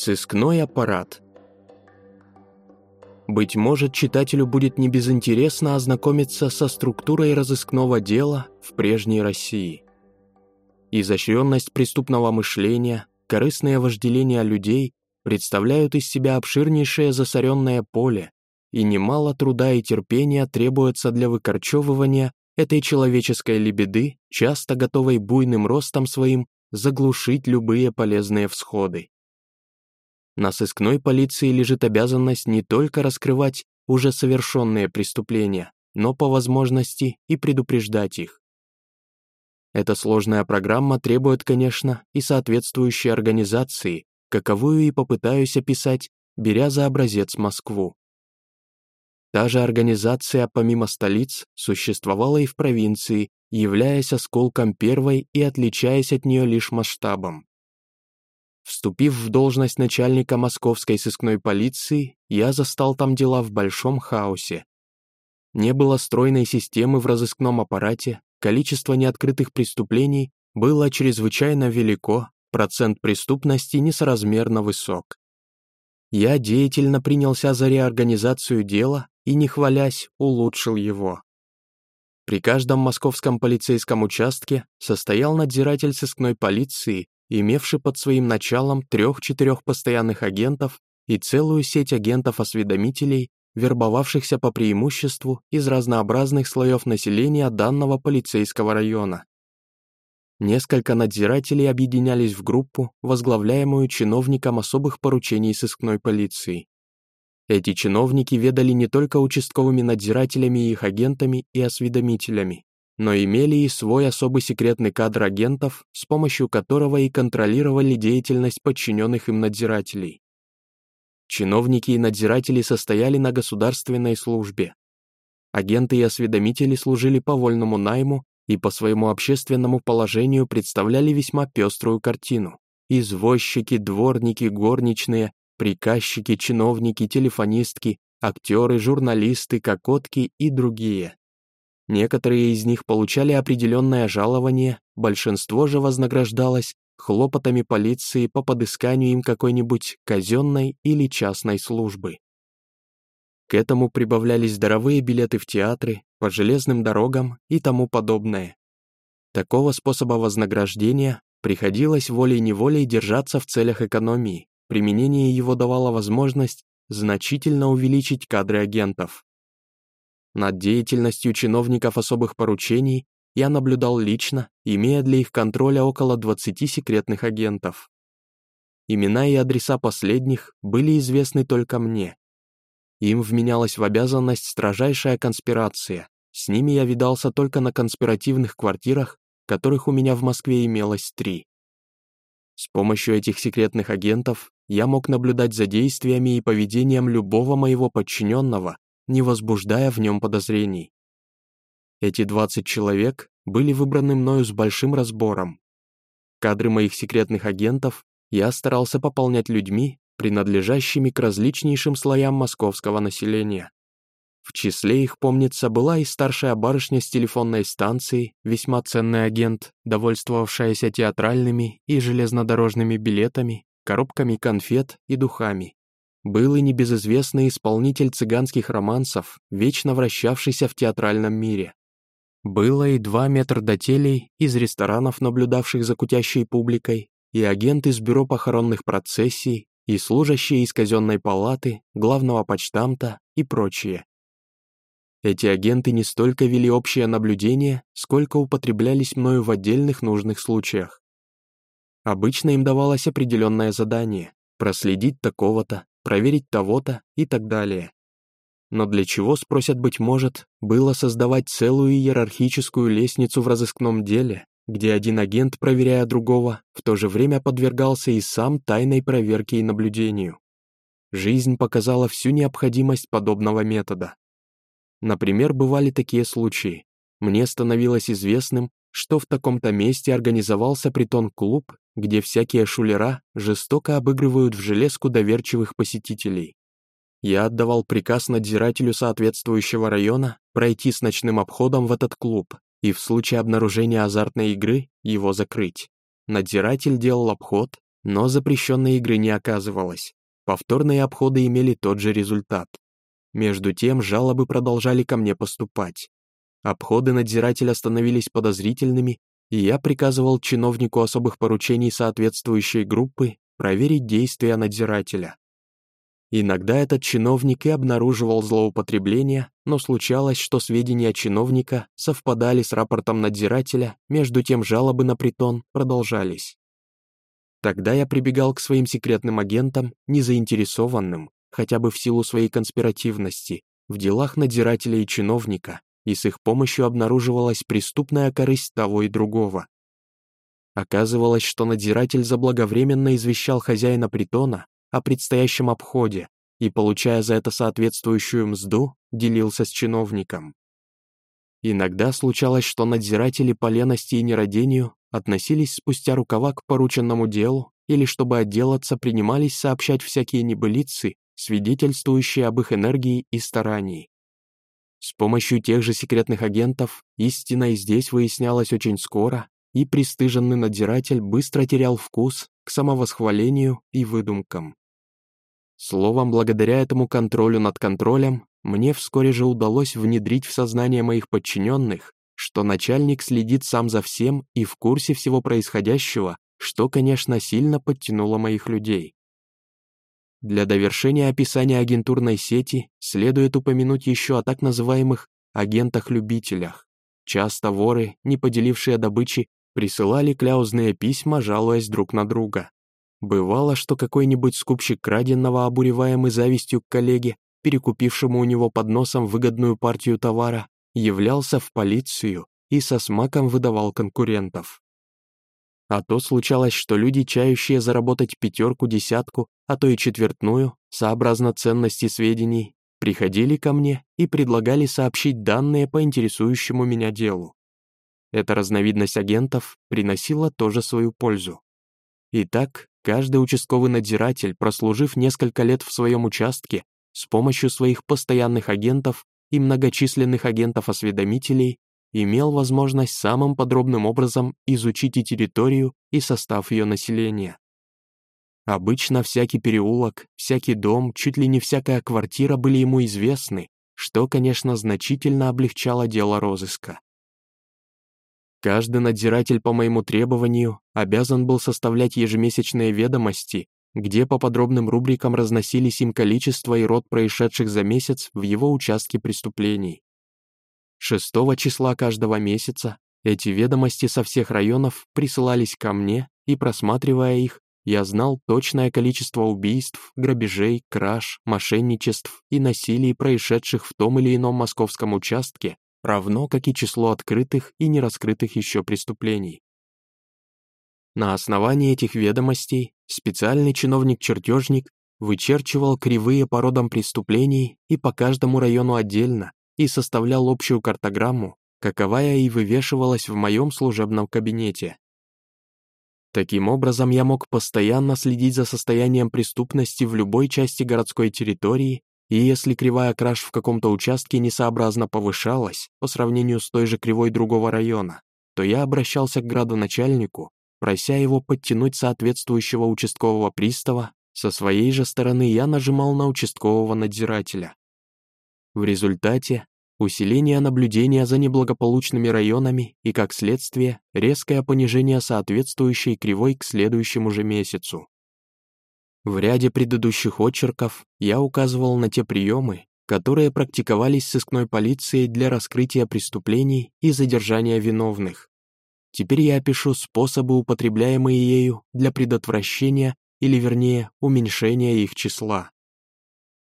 Сыскной аппарат. Быть может, читателю будет не безинтересно ознакомиться со структурой разыскного дела в прежней России. Изощренность преступного мышления, корыстное вожделение людей представляют из себя обширнейшее засоренное поле, и немало труда и терпения требуется для выкорчевывания этой человеческой лебеды, часто готовой буйным ростом своим заглушить любые полезные всходы. На сыскной полиции лежит обязанность не только раскрывать уже совершенные преступления, но по возможности и предупреждать их. Эта сложная программа требует, конечно, и соответствующей организации, каковую и попытаюсь описать, беря за образец Москву. Та же организация, помимо столиц, существовала и в провинции, являясь осколком первой и отличаясь от нее лишь масштабом. Вступив в должность начальника московской сыскной полиции, я застал там дела в большом хаосе. Не было стройной системы в разыскном аппарате, количество неоткрытых преступлений было чрезвычайно велико, процент преступности несоразмерно высок. Я деятельно принялся за реорганизацию дела и, не хвалясь, улучшил его. При каждом московском полицейском участке состоял надзиратель сыскной полиции имевший под своим началом трех-четырех постоянных агентов и целую сеть агентов-осведомителей, вербовавшихся по преимуществу из разнообразных слоев населения данного полицейского района. Несколько надзирателей объединялись в группу, возглавляемую чиновником особых поручений сыскной полиции. Эти чиновники ведали не только участковыми надзирателями и их агентами и осведомителями, но имели и свой особый секретный кадр агентов, с помощью которого и контролировали деятельность подчиненных им надзирателей. Чиновники и надзиратели состояли на государственной службе. Агенты и осведомители служили по вольному найму и по своему общественному положению представляли весьма пеструю картину. Извозчики, дворники, горничные, приказчики, чиновники, телефонистки, актеры, журналисты, кокотки и другие. Некоторые из них получали определенное жалование, большинство же вознаграждалось хлопотами полиции по подысканию им какой-нибудь казенной или частной службы. К этому прибавлялись даровые билеты в театры, по железным дорогам и тому подобное. Такого способа вознаграждения приходилось волей-неволей держаться в целях экономии, применение его давало возможность значительно увеличить кадры агентов. Над деятельностью чиновников особых поручений я наблюдал лично, имея для их контроля около 20 секретных агентов. Имена и адреса последних были известны только мне. Им вменялась в обязанность строжайшая конспирация. С ними я видался только на конспиративных квартирах, которых у меня в Москве имелось три. С помощью этих секретных агентов я мог наблюдать за действиями и поведением любого моего подчиненного, не возбуждая в нем подозрений. Эти 20 человек были выбраны мною с большим разбором. Кадры моих секретных агентов я старался пополнять людьми, принадлежащими к различнейшим слоям московского населения. В числе их, помнится, была и старшая барышня с телефонной станции, весьма ценный агент, довольствовавшаяся театральными и железнодорожными билетами, коробками конфет и духами. Был и небезызвестный исполнитель цыганских романсов, вечно вращавшийся в театральном мире. Было и два метрдотелей из ресторанов, наблюдавших за кутящей публикой, и агент из бюро похоронных процессий, и служащие из казенной палаты, главного почтамта и прочие. Эти агенты не столько вели общее наблюдение, сколько употреблялись мною в отдельных нужных случаях. Обычно им давалось определенное задание – проследить такого-то, проверить того-то и так далее. Но для чего, спросят, быть может, было создавать целую иерархическую лестницу в разыскном деле, где один агент, проверяя другого, в то же время подвергался и сам тайной проверке и наблюдению. Жизнь показала всю необходимость подобного метода. Например, бывали такие случаи. Мне становилось известным, что в таком-то месте организовался притон-клуб, где всякие шулера жестоко обыгрывают в железку доверчивых посетителей. Я отдавал приказ надзирателю соответствующего района пройти с ночным обходом в этот клуб и в случае обнаружения азартной игры его закрыть. Надзиратель делал обход, Но запрещенной игры не оказывалось. Повторные обходы имели тот же результат. Между тем жалобы продолжали ко мне поступать. Обходы надзирателя становились подозрительными, и я приказывал чиновнику особых поручений соответствующей группы проверить действия надзирателя. Иногда этот чиновник и обнаруживал злоупотребление, но случалось, что сведения чиновника совпадали с рапортом надзирателя, между тем жалобы на притон продолжались. Тогда я прибегал к своим секретным агентам, незаинтересованным, хотя бы в силу своей конспиративности, в делах надзирателя и чиновника, и с их помощью обнаруживалась преступная корысть того и другого. Оказывалось, что надзиратель заблаговременно извещал хозяина притона о предстоящем обходе и, получая за это соответствующую мзду, делился с чиновником. Иногда случалось, что надзиратели по лености и нерадению относились спустя рукава к порученному делу или, чтобы отделаться, принимались сообщать всякие небылицы, свидетельствующие об их энергии и старании. С помощью тех же секретных агентов истина и здесь выяснялась очень скоро, и пристыженный надзиратель быстро терял вкус к самовосхвалению и выдумкам. Словом, благодаря этому контролю над контролем, мне вскоре же удалось внедрить в сознание моих подчиненных, что начальник следит сам за всем и в курсе всего происходящего, что, конечно, сильно подтянуло моих людей. Для довершения описания агентурной сети следует упомянуть еще о так называемых агентах-любителях. Часто воры, не поделившие добычи, присылали кляузные письма, жалуясь друг на друга. Бывало, что какой-нибудь скупщик краденного, обуреваемый завистью к коллеге, перекупившему у него под носом выгодную партию товара, являлся в полицию и со смаком выдавал конкурентов. А то случалось, что люди, чающие заработать пятерку, десятку, а то и четвертную, сообразно ценности сведений, приходили ко мне и предлагали сообщить данные по интересующему меня делу. Эта разновидность агентов приносила тоже свою пользу. Итак, каждый участковый надзиратель, прослужив несколько лет в своем участке, с помощью своих постоянных агентов и многочисленных агентов-осведомителей, имел возможность самым подробным образом изучить и территорию, и состав ее населения. Обычно всякий переулок, всякий дом, чуть ли не всякая квартира были ему известны, что, конечно, значительно облегчало дело розыска. Каждый надзиратель по моему требованию обязан был составлять ежемесячные ведомости, где по подробным рубрикам разносились им количество и род происшедших за месяц в его участке преступлений. 6 числа каждого месяца эти ведомости со всех районов присылались ко мне, и просматривая их, я знал точное количество убийств, грабежей, краж, мошенничеств и насилий, происшедших в том или ином московском участке, равно как и число открытых и нераскрытых еще преступлений. На основании этих ведомостей специальный чиновник-чертежник вычерчивал кривые по родам преступлений и по каждому району отдельно, и составлял общую картограмму, каковая и вывешивалась в моем служебном кабинете. Таким образом, я мог постоянно следить за состоянием преступности в любой части городской территории, и если кривая краж в каком-то участке несообразно повышалась по сравнению с той же кривой другого района, то я обращался к градоначальнику, прося его подтянуть соответствующего участкового пристава, со своей же стороны я нажимал на участкового надзирателя. В результате усиление наблюдения за неблагополучными районами и, как следствие, резкое понижение соответствующей кривой к следующему же месяцу. В ряде предыдущих очерков я указывал на те приемы, которые практиковались сыскной полицией для раскрытия преступлений и задержания виновных. Теперь я опишу способы, употребляемые ею для предотвращения или, вернее, уменьшения их числа.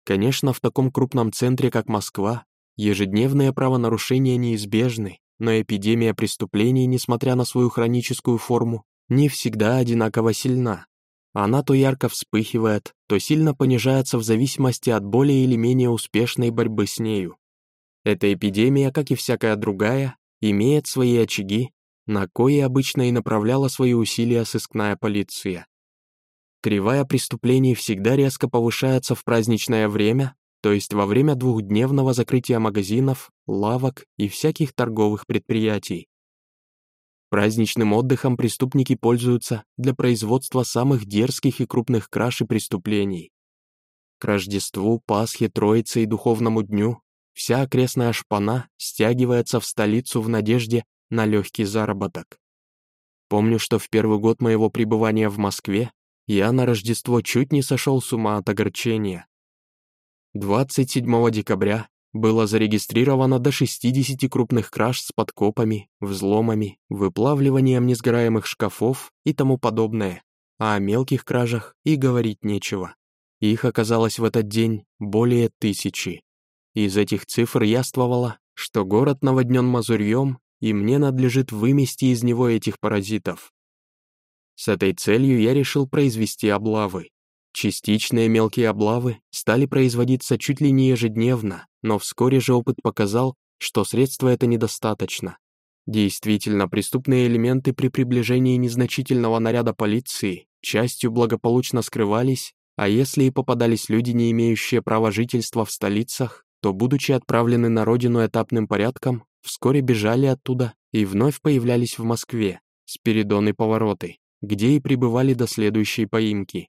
Конечно, в таком крупном центре, как Москва, ежедневные правонарушения неизбежны, но эпидемия преступлений, несмотря на свою хроническую форму, не всегда одинаково сильна. Она то ярко вспыхивает, то сильно понижается в зависимости от более или менее успешной борьбы с нею. Эта эпидемия, как и всякая другая, имеет свои очаги, на кои обычно и направляла свои усилия сыскная полиция. Кривая преступлений всегда резко повышается в праздничное время, то есть во время двухдневного закрытия магазинов, лавок и всяких торговых предприятий. Праздничным отдыхом преступники пользуются для производства самых дерзких и крупных краж и преступлений. К Рождеству, Пасхе, Троице и Духовному дню вся окрестная шпана стягивается в столицу в надежде на легкий заработок. Помню, что в первый год моего пребывания в Москве я на Рождество чуть не сошел с ума от огорчения. 27 декабря было зарегистрировано до 60 крупных краж с подкопами, взломами, выплавливанием несгораемых шкафов и тому подобное, а о мелких кражах и говорить нечего. Их оказалось в этот день более тысячи. Из этих цифр яствовало, что город наводнен мазурьем, и мне надлежит вымести из него этих паразитов. С этой целью я решил произвести облавы. Частичные мелкие облавы стали производиться чуть ли не ежедневно, но вскоре же опыт показал, что средства это недостаточно. Действительно, преступные элементы при приближении незначительного наряда полиции частью благополучно скрывались, а если и попадались люди, не имеющие права жительства в столицах, то, будучи отправлены на родину этапным порядком, вскоре бежали оттуда и вновь появлялись в Москве, Спиридон и Повороты, где и пребывали до следующей поимки.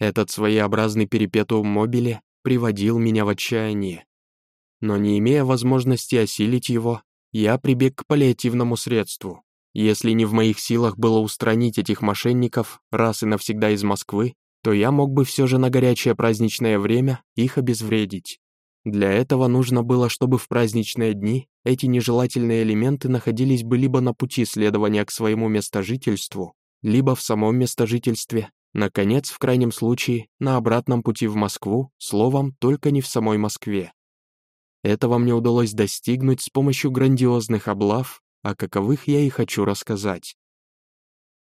Этот своеобразный перепетуум мобиле приводил меня в отчаяние но не имея возможности осилить его, я прибег к паллиативному средству. Если не в моих силах было устранить этих мошенников раз и навсегда из Москвы, то я мог бы все же на горячее праздничное время их обезвредить. Для этого нужно было, чтобы в праздничные дни эти нежелательные элементы находились бы либо на пути следования к своему местожительству, либо в самом местожительстве, наконец, в крайнем случае, на обратном пути в Москву, словом, только не в самой Москве. Этого мне удалось достигнуть с помощью грандиозных облав, о каковых я и хочу рассказать.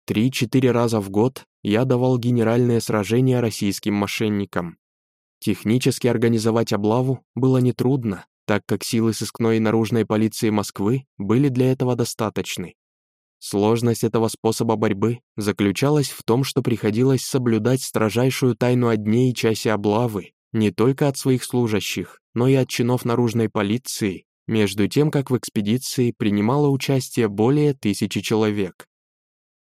Три-четыре раза в год я давал генеральные сражения российским мошенникам. Технически организовать облаву было нетрудно, так как силы сыскной и наружной полиции Москвы были для этого достаточны. Сложность этого способа борьбы заключалась в том, что приходилось соблюдать строжайшую тайну о дне и часе облавы, не только от своих служащих, но и от чинов наружной полиции, между тем, как в экспедиции принимало участие более тысячи человек.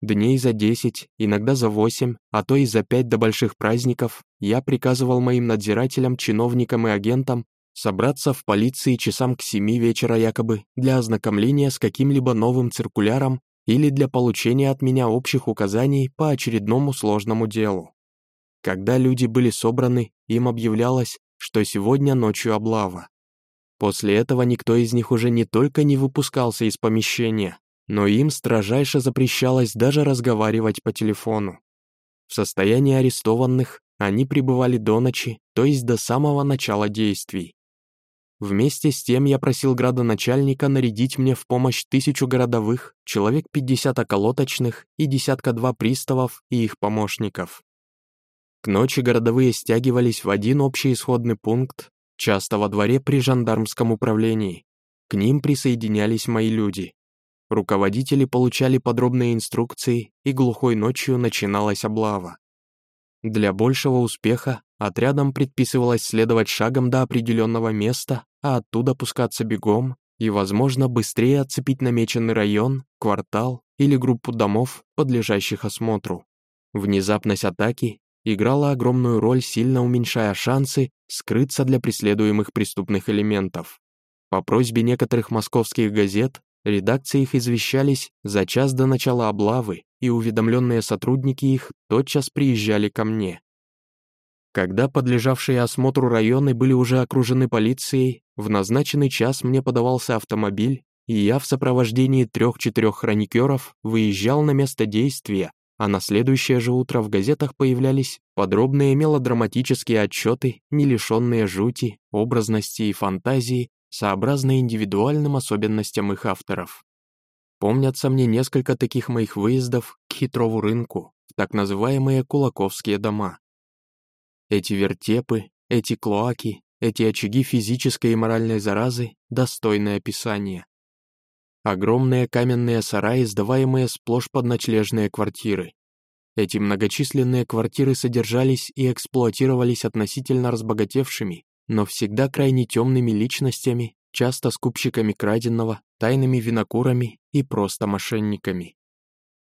Дней за 10, иногда за 8, а то и за 5 до больших праздников я приказывал моим надзирателям, чиновникам и агентам собраться в полиции часам к 7 вечера якобы для ознакомления с каким-либо новым циркуляром или для получения от меня общих указаний по очередному сложному делу. Когда люди были собраны, им объявлялось, что сегодня ночью облава. После этого никто из них уже не только не выпускался из помещения, но им строжайше запрещалось даже разговаривать по телефону. В состоянии арестованных они пребывали до ночи, то есть до самого начала действий. Вместе с тем я просил градоначальника нарядить мне в помощь тысячу городовых, человек 50 околоточных и десятка-два приставов и их помощников. К ночи городовые стягивались в один общий исходный пункт, часто во дворе при жандармском управлении. К ним присоединялись мои люди. Руководители получали подробные инструкции, и глухой ночью начиналась облава. Для большего успеха отрядам предписывалось следовать шагом до определенного места, а оттуда пускаться бегом и, возможно, быстрее оцепить намеченный район, квартал или группу домов, подлежащих осмотру. Внезапность атаки играла огромную роль, сильно уменьшая шансы скрыться для преследуемых преступных элементов. По просьбе некоторых московских газет, редакции их извещались за час до начала облавы, и уведомленные сотрудники их тотчас приезжали ко мне. Когда подлежавшие осмотру районы были уже окружены полицией, в назначенный час мне подавался автомобиль, и я в сопровождении трех-четырех хроникеров выезжал на место действия, а на следующее же утро в газетах появлялись подробные мелодраматические отчеты, не лишенные жути, образности и фантазии, сообразно индивидуальным особенностям их авторов. Помнятся мне несколько таких моих выездов к хитрову рынку, в так называемые кулаковские дома. Эти вертепы, эти клоаки, эти очаги физической и моральной заразы – достойное описание. Огромные каменные сараи, сдаваемые сплошь под ночлежные квартиры. Эти многочисленные квартиры содержались и эксплуатировались относительно разбогатевшими, но всегда крайне темными личностями, часто скупщиками краденого, тайными винокурами и просто мошенниками.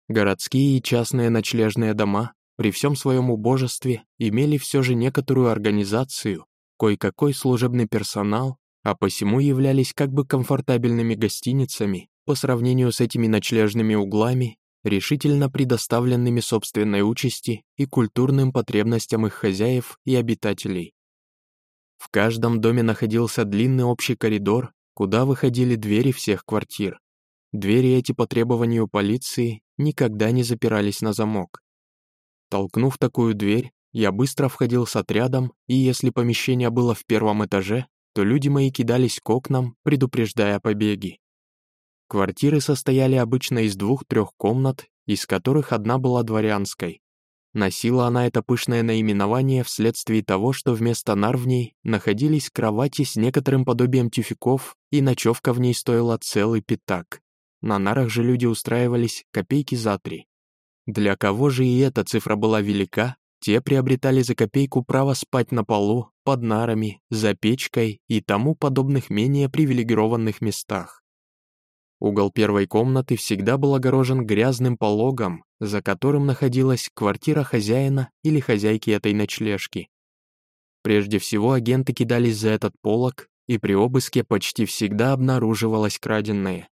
Городские и частные ночлежные дома при всем своем убожестве имели все же некоторую организацию, кое-какой служебный персонал, а посему являлись как бы комфортабельными гостиницами по сравнению с этими ночлежными углами, решительно предоставленными собственной участи и культурным потребностям их хозяев и обитателей. В каждом доме находился длинный общий коридор, куда выходили двери всех квартир. Двери эти по требованию полиции никогда не запирались на замок. Толкнув такую дверь, я быстро входил с отрядом, и если помещение было в первом этаже, то люди мои кидались к окнам, предупреждая побеги. Квартиры состояли обычно из двух-трех комнат, из которых одна была дворянской. Носила она это пышное наименование вследствие того, что вместо нар в ней находились кровати с некоторым подобием тюфяков, и ночевка в ней стоила целый пятак. На нарах же люди устраивались копейки за три. Для кого же и эта цифра была велика, те приобретали за копейку право спать на полу, под нарами, за печкой и тому подобных менее привилегированных местах. Угол первой комнаты всегда был огорожен грязным пологом, за которым находилась квартира хозяина или хозяйки этой ночлежки. Прежде всего агенты кидались за этот полог, и при обыске почти всегда обнаруживалось краденное.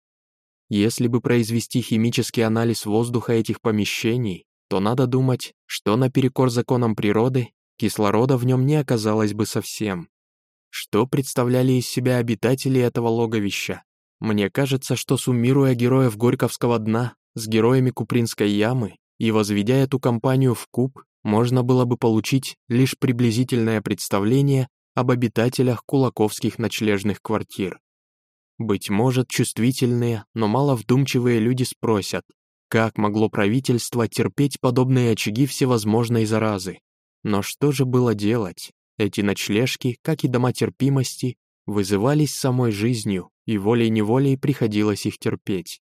Если бы произвести химический анализ воздуха этих помещений, то надо думать, что наперекор законам природы кислорода в нем не оказалось бы совсем. Что представляли из себя обитатели этого логовища? Мне кажется, что суммируя героев Горьковского дна с героями Купринской ямы и возведя эту компанию в куб, можно было бы получить лишь приблизительное представление об обитателях кулаковских ночлежных квартир. Быть может, чувствительные, но мало вдумчивые люди спросят, как могло правительство терпеть подобные очаги всевозможной заразы? Но что же было делать? Эти ночлежки, как и дома терпимости, вызывались самой жизнью, и волей-неволей приходилось их терпеть.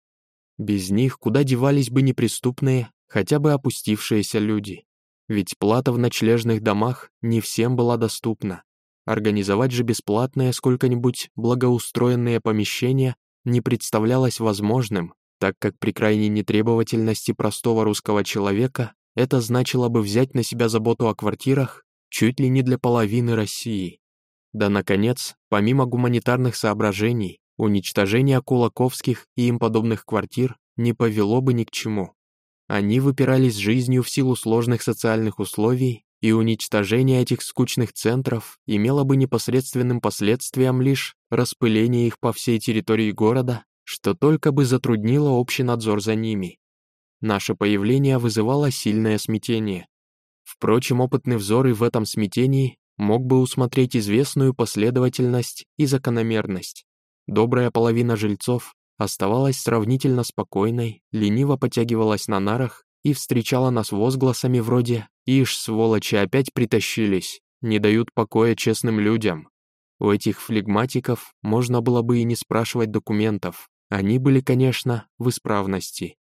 Без них куда девались бы неприступные, хотя бы опустившиеся люди. Ведь плата в ночлежных домах не всем была доступна. Организовать же бесплатное сколько-нибудь благоустроенные помещения не представлялось возможным, так как при крайней нетребовательности простого русского человека это значило бы взять на себя заботу о квартирах чуть ли не для половины России. Да, наконец, помимо гуманитарных соображений, уничтожение кулаковских и им подобных квартир не повело бы ни к чему. Они выпирались жизнью в силу сложных социальных условий, и уничтожение этих скучных центров имело бы непосредственным последствием лишь распыление их по всей территории города что только бы затруднило общий надзор за ними. Наше появление вызывало сильное смятение. Впрочем, опытный взор и в этом смятении мог бы усмотреть известную последовательность и закономерность. Добрая половина жильцов оставалась сравнительно спокойной, лениво потягивалась на нарах и встречала нас возгласами вроде «Ишь, сволочи, опять притащились, не дают покоя честным людям». У этих флегматиков можно было бы и не спрашивать документов. Они были, конечно, в исправности.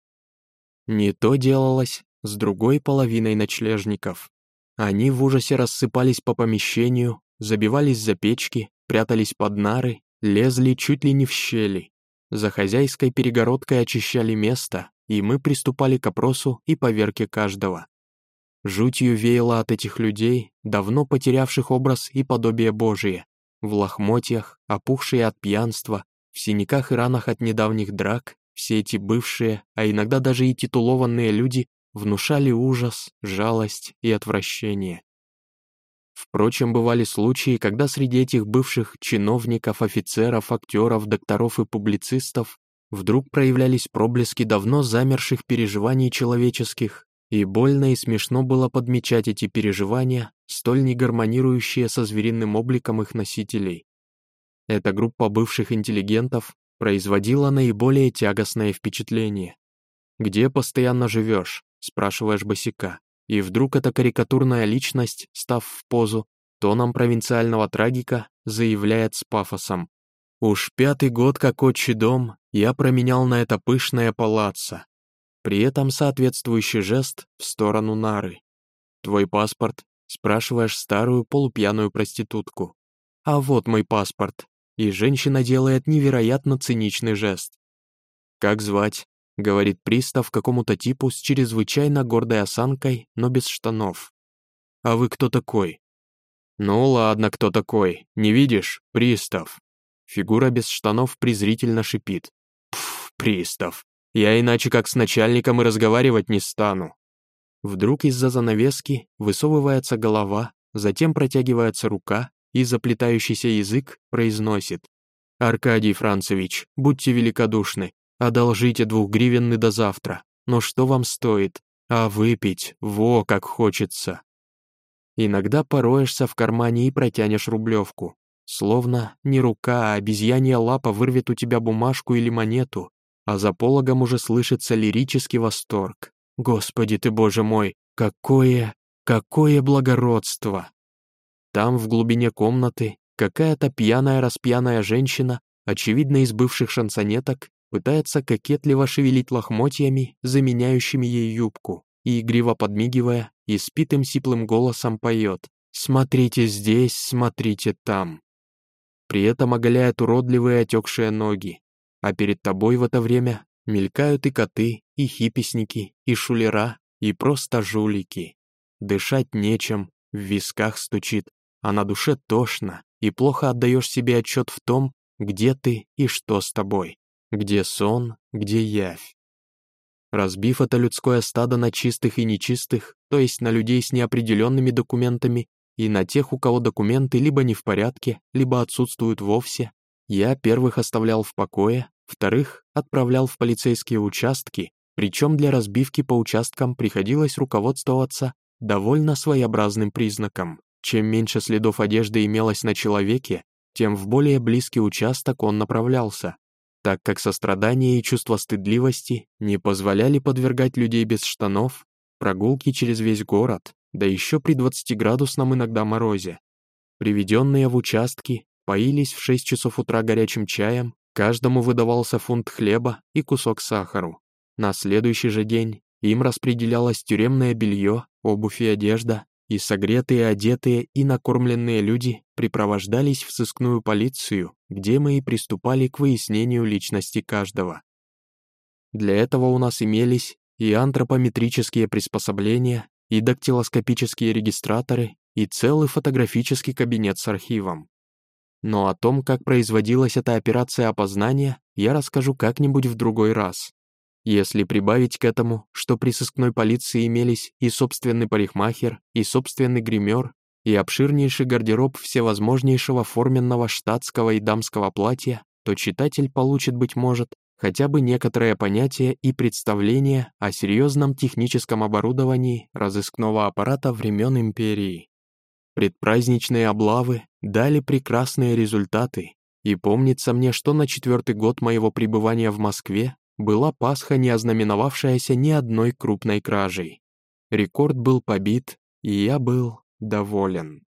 Не то делалось с другой половиной ночлежников. Они в ужасе рассыпались по помещению, забивались за печки, прятались под нары, лезли чуть ли не в щели. За хозяйской перегородкой очищали место, и мы приступали к опросу и поверке каждого. Жутью веяло от этих людей, давно потерявших образ и подобие Божие, в лохмотьях, опухшие от пьянства, в синяках и ранах от недавних драк все эти бывшие, а иногда даже и титулованные люди внушали ужас, жалость и отвращение. Впрочем, бывали случаи, когда среди этих бывших чиновников, офицеров, актеров, докторов и публицистов вдруг проявлялись проблески давно замерших переживаний человеческих, и больно и смешно было подмечать эти переживания, столь не гармонирующие со звериным обликом их носителей. Эта группа бывших интеллигентов производила наиболее тягостное впечатление. «Где постоянно живешь?» – спрашиваешь босика. И вдруг эта карикатурная личность, став в позу, тоном провинциального трагика, заявляет с пафосом. «Уж пятый год как отчий дом я променял на это пышное палаццо». При этом соответствующий жест в сторону нары. «Твой паспорт?» – спрашиваешь старую полупьяную проститутку. «А вот мой паспорт», и женщина делает невероятно циничный жест. «Как звать?» — говорит пристав какому-то типу с чрезвычайно гордой осанкой, но без штанов. «А вы кто такой?» «Ну ладно, кто такой? Не видишь? Пристав». Фигура без штанов презрительно шипит. «Пф, пристав. Я иначе как с начальником и разговаривать не стану». Вдруг из-за занавески высовывается голова, затем протягивается рука, и заплетающийся язык произносит. «Аркадий Францевич, будьте великодушны, одолжите двухгривенны до завтра, но что вам стоит? А выпить, во, как хочется!» Иногда пороешься в кармане и протянешь рублевку. Словно не рука, а обезьянья лапа вырвет у тебя бумажку или монету, а за пологом уже слышится лирический восторг. Господи ты, боже мой, какое, какое благородство! Там, в глубине комнаты, какая-то пьяная-распьяная женщина, очевидно из бывших шансонеток, пытается кокетливо шевелить лохмотьями, заменяющими ей юбку, и, игриво подмигивая, испитым сиплым голосом поет «Смотрите здесь, смотрите там». При этом оголяет уродливые отекшие ноги, а перед тобой в это время мелькают и коты, и хиписники, и шулера, и просто жулики. Дышать нечем, в висках стучит, а на душе тошно, и плохо отдаешь себе отчет в том, где ты и что с тобой, где сон, где явь. Разбив это людское стадо на чистых и нечистых, то есть на людей с неопределенными документами и на тех, у кого документы либо не в порядке, либо отсутствуют вовсе, я первых оставлял в покое, вторых отправлял в полицейские участки, причем для разбивки по участкам приходилось руководствоваться довольно своеобразным признаком. Чем меньше следов одежды имелось на человеке, тем в более близкий участок он направлялся, так как сострадание и чувство стыдливости не позволяли подвергать людей без штанов прогулки через весь город, да еще при 20-градусном иногда морозе. Приведенные в участки поились в 6 часов утра горячим чаем, каждому выдавался фунт хлеба и кусок сахару. На следующий же день им распределялось тюремное белье, обувь и одежда, и согретые, одетые и накормленные люди припровождались в сыскную полицию, где мы и приступали к выяснению личности каждого. Для этого у нас имелись и антропометрические приспособления, и дактилоскопические регистраторы, и целый фотографический кабинет с архивом. Но о том, как производилась эта операция опознания, я расскажу как-нибудь в другой раз. Если прибавить к этому, что при сыскной полиции имелись и собственный парикмахер, и собственный гример, и обширнейший гардероб всевозможнейшего форменного штатского и дамского платья, то читатель получит, быть может, хотя бы некоторое понятие и представление о серьезном техническом оборудовании разыскного аппарата времен империи. Предпраздничные облавы дали прекрасные результаты, и помнится мне, что на четвертый год моего пребывания в Москве была Пасха, не ознаменовавшаяся ни одной крупной кражей. Рекорд был побит, и я был доволен.